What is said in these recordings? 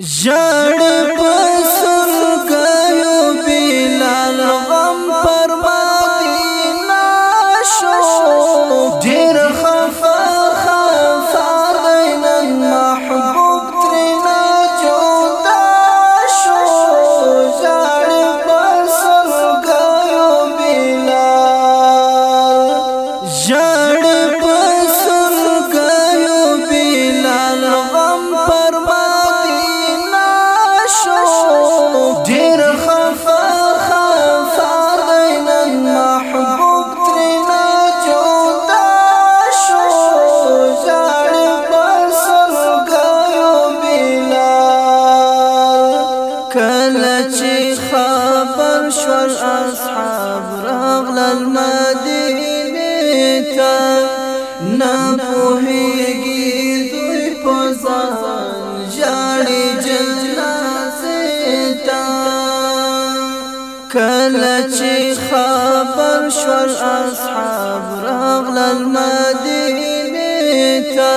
ژړ پر اصحاب رغل المدينة تا نپوهیږي بزان جاري ځان ژاړي جنازه تا کله خبر شول اصحاب رغل المدينة تا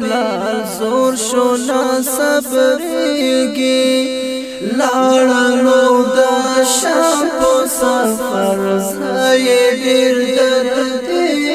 بلال زور شو نصبرېږي لاړلو د شپو سفر زای ډېر درد دی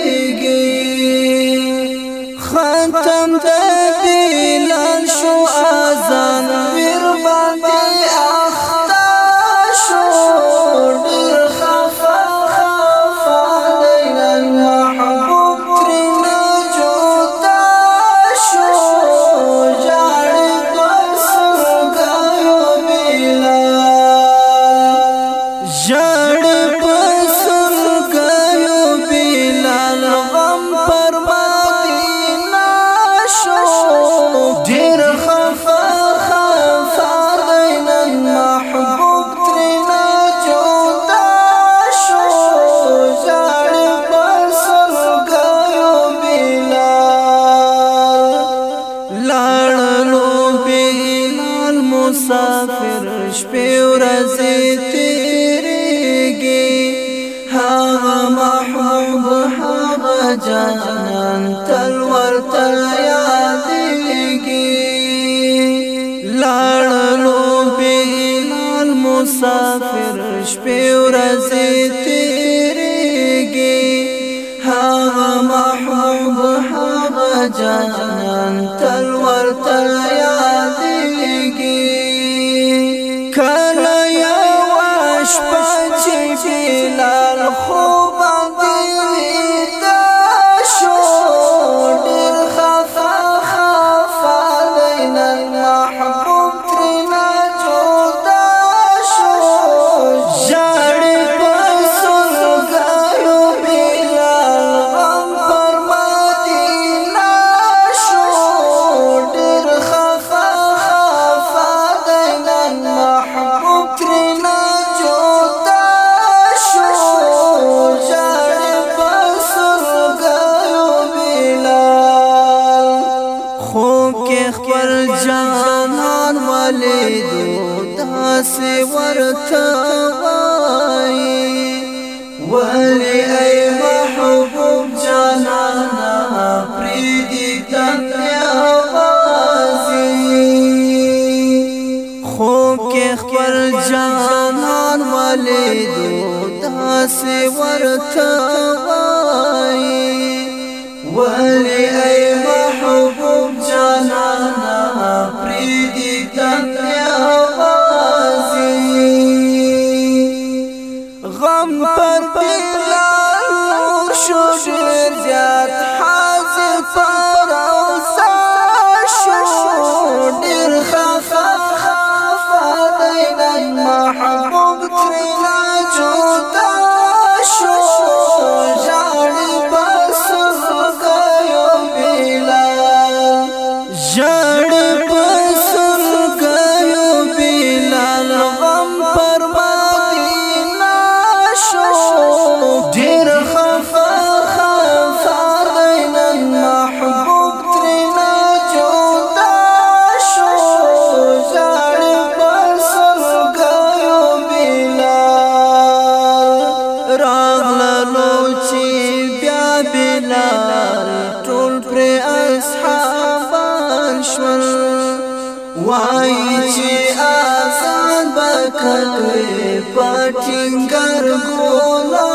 مسافر شپې ورځې پر جانان والی دو داسی ورتا وائی ولی ای محبوب جانانا پریدی دنیا وازی خوب کے خبر جانان والی دو داسی ورتا پټنګر ګولا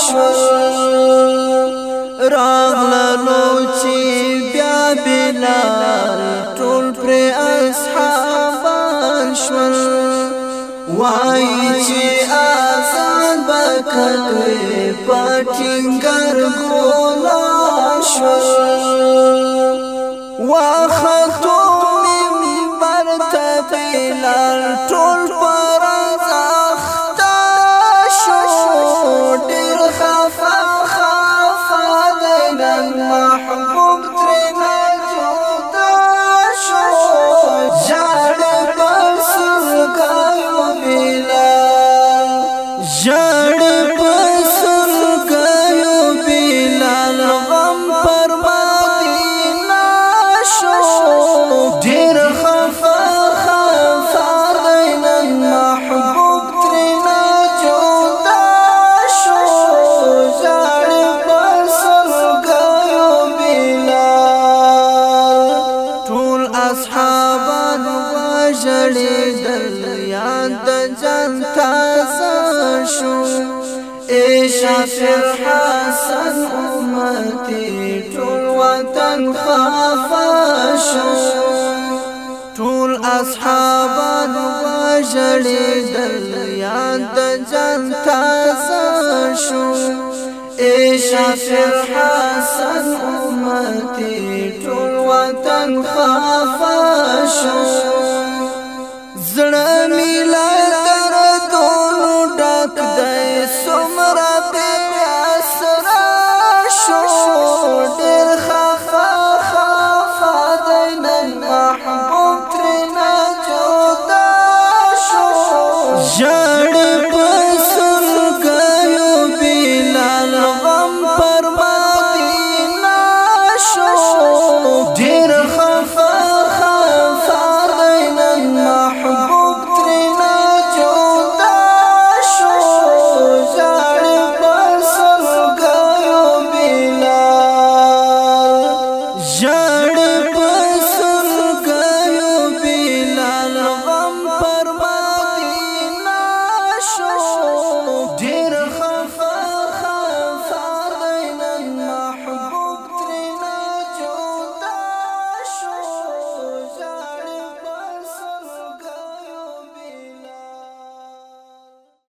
شو راغلو چې بیا بلال ټول پر اصحاب شو وای چې آزاد بکړې پټنګر ګولا شو شفیع حسن امتی ټول وطن خفا شو ټول اصحابان وژړې دل یاد جنتا شو حسن امتی ټول وطن خفا شو